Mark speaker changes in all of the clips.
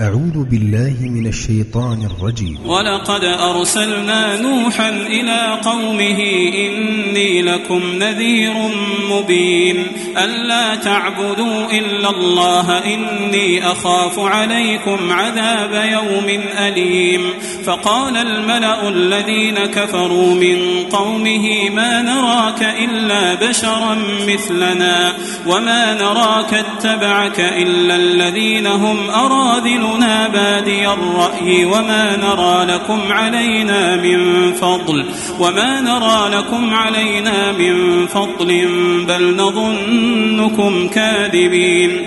Speaker 1: أعوذ بالله من الشيطان الرجيم.
Speaker 2: ولقد أرسلنا نوحا إلى قومه إني لكم نذير مبين ألا تعبدوا إلا الله إني أخاف عليكم عذاب يوم أليم. فقال الملأ الذين كفروا من قومه ما نراك إلا بشرا مثلنا وما نراك اتبعك إلا الذين هم أراذلنا بادي الرأي وما نرى لكم علينا من فضل وما نرى لكم علينا من فضل بل نظنكم كاذبين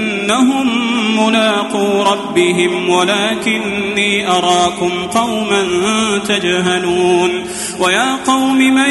Speaker 2: إنهم ملاقو ربهم ولكني أراكم قوما تجهلون. ويا قوم من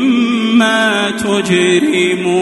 Speaker 2: تجرمون.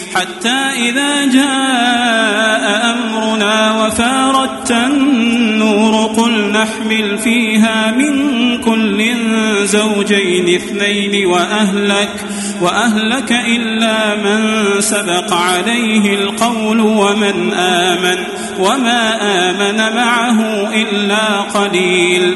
Speaker 2: حتى إذا جاء أمرنا وفاردت النور قل نحمل فيها من كل زوجين اثنين وأهلك وأهلك إلا من سبق عليه القول ومن آمن وما آمن معه إلا قليل.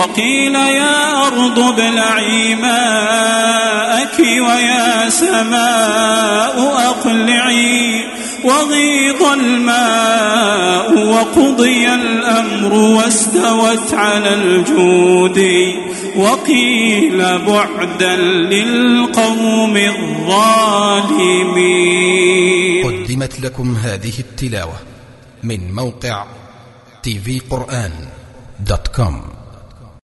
Speaker 2: وقيل يا أرض ابلعي ماءك ويا سماء أقلعي وغيض الماء وقضي الأمر واستوت على الجود وقيل بعدا للقوم الظالمين.
Speaker 1: قدمت لكم هذه التلاوة من موقع tvقرآن دوت كوم.